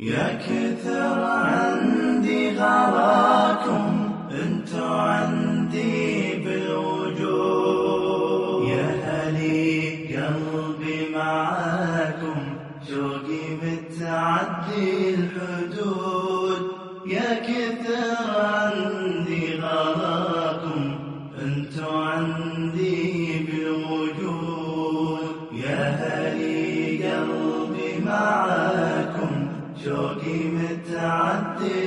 يا كثر عندي غلاكم انتو عندي معاكم شوقي متعدي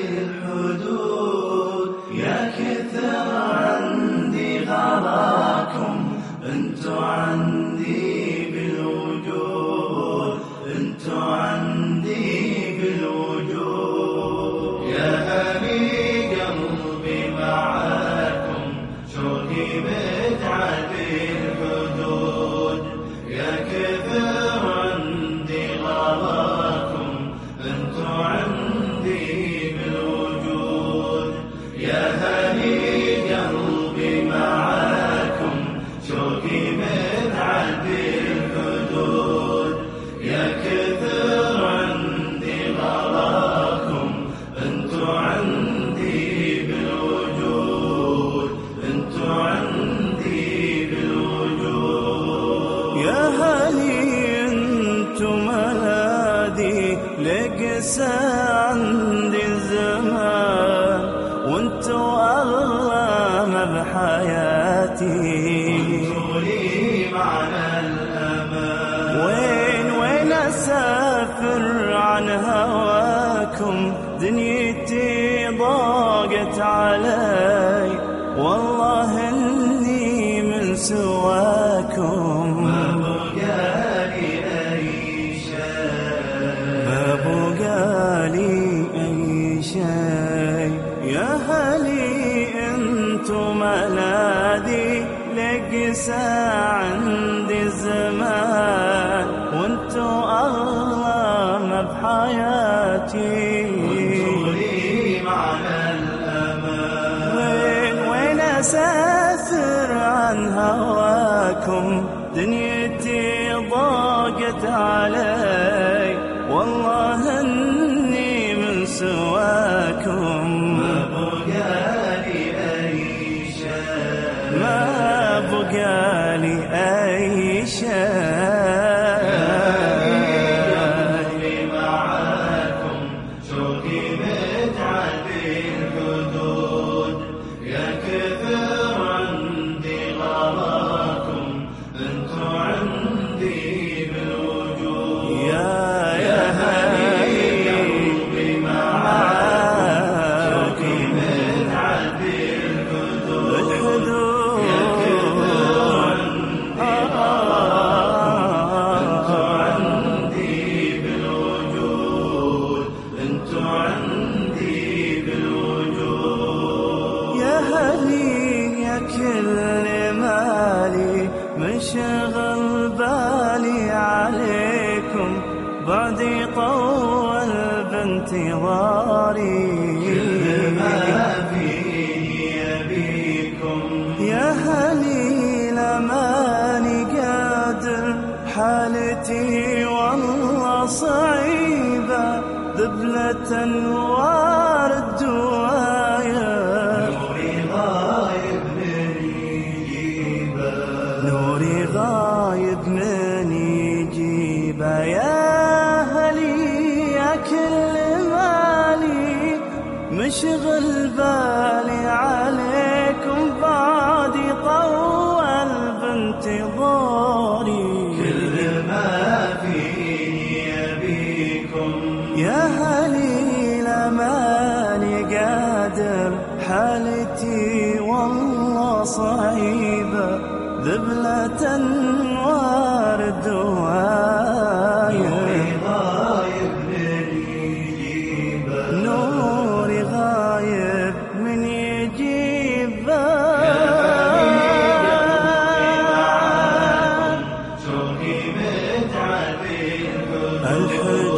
عندي الزمان وانتو اغلى بحياتي. لي معنى الأمان. وين وين أسافر عن هواكم؟ دنيتي ضاقت علي. والله إني من سواكم. لقسى عندي الزمان وانتو أغلى ما بحياتي. الأمان وين وين أسافر عن هواكم؟ دنيتي ضاقت علي. والله إني من سواكم كل مالي مشغل بالي عليكم. بعدي طول بانتظاري. ما فيني يبيكم يا هلي لماني قادر. حالتي والله صعيبة. ذبلة وارد غايب من يجيبه يا هلي يا كل مالي. مشغل بالي عليكم بعدي طول بانتظاري كل ما فيني يبيكم يا هلي لماني قادر حالتي والله صعيبة. ذبلة وارد وغايب نوري غايب من يجيب متعب الحلم